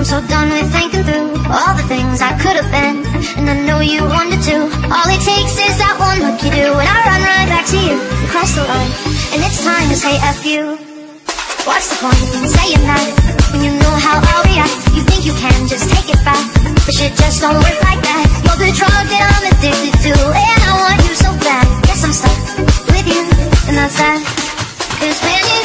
I'm so done with thinking through all the things I could have been, and I know you wanted to. All it takes is that one look you do, and I run right back to you. Cross the line, and it's time to say F you. What's the point in saying that when you know how I'll react? You think you can just take it back, but shit just don't work like that. You're the drug that I'm addicted to, and I want you so bad. Guess I'm stuck with you, and that's that. Cause when you